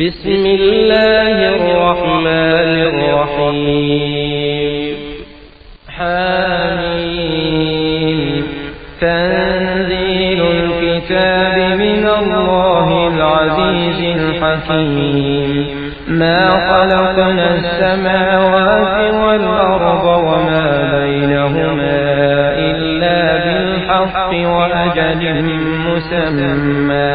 بسم الله الرحمن الرحيم. حميم تنزيل الكتاب من الله العزيز الحكيم. ما خلقنا السماوات والأرض وما بينهما إلا بالحق وأجل مسمى.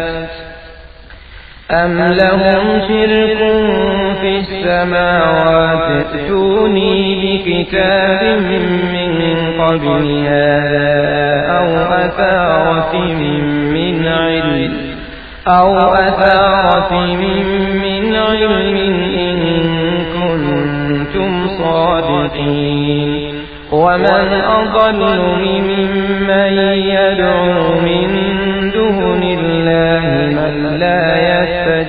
أم لهم شرك في السماوات ائتوني بكتاب من قبل هذا أو أثارة من علم أو أثارة من علم إن كنتم صادقين ومن أضل ممن يدعو من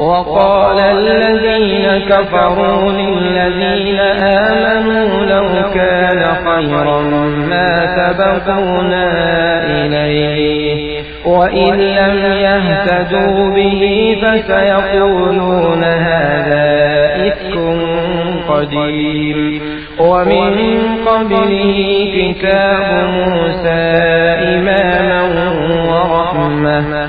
وقال الذين كفروا للذين آمنوا لو كان خيرا ما سبقونا إليه وإن لم يهتدوا به فسيقولون هذا إفك قديم ومن قبله كتاب موسى إماما ورحمة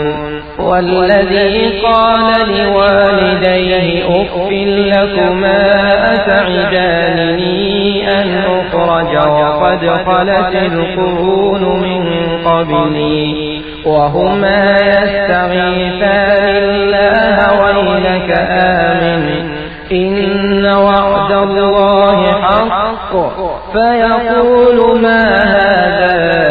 والذي قال لوالديه أف لكما أتعدانني أن أخرج وقد خلت القرون من قبلي وهما يستغيثان الله ويلك آمن إن وعد الله حق فيقول ما هذا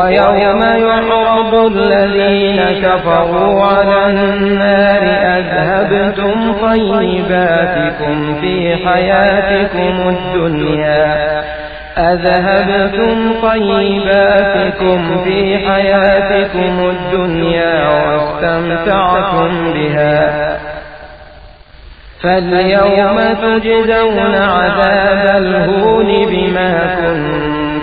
ويوم يحرض الذين كفروا على النار أذهبتم طيباتكم في حياتكم الدنيا. أذهبتم طيباتكم في حياتكم الدنيا واستمتعتم بها. فاليوم تجزون عذاب الهون بما كنتم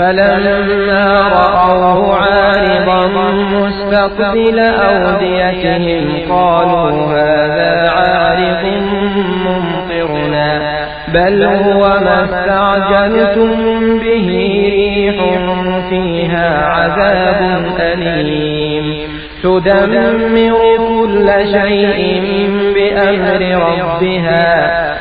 فلما رأوه عارضا مستقبل أوديتهم قالوا هذا عارض ممطرنا بل هو ما استعجلتم به ريح فيها عذاب أليم. تدمر كل شيء بأمر ربها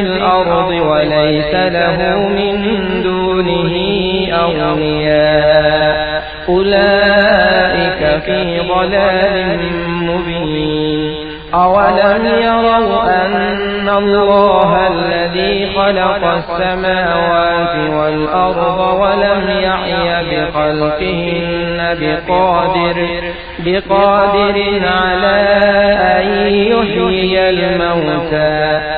الأرض وليس له من دونه أولياء. أولئك في ضلال مبين. أولم يروا أن الله الذي خلق السماوات والأرض ولم يعي بخلقهن بقادر بقادر على أن يحيي الموتى.